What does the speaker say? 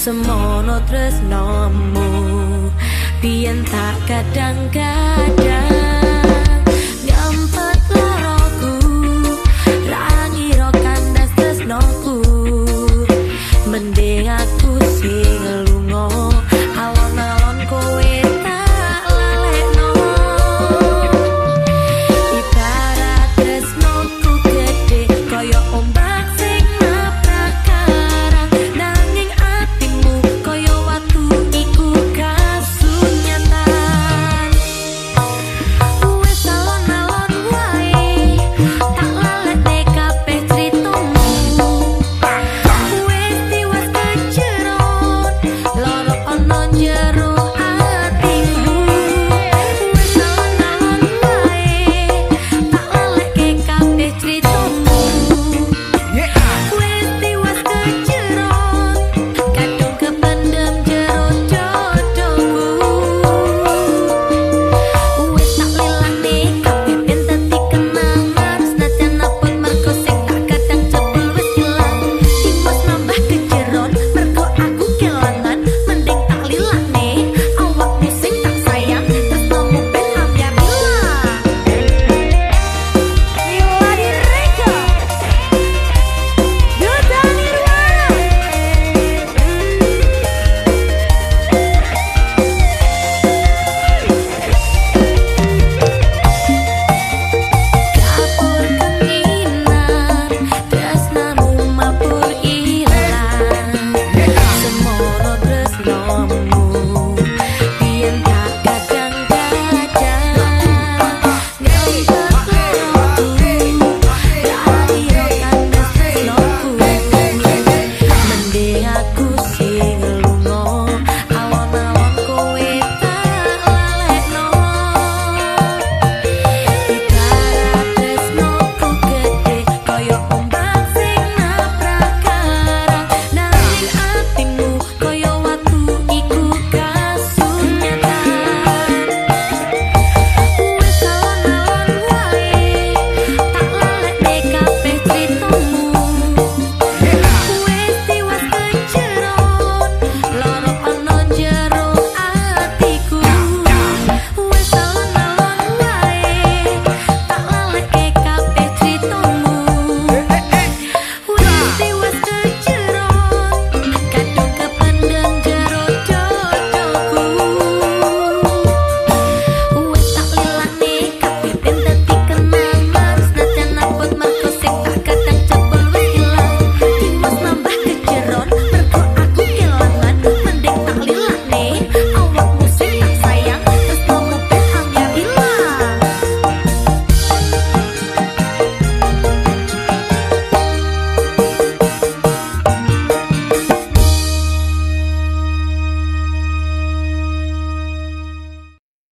semono tresnomu pian tak kadang-kadang Mending aku singgung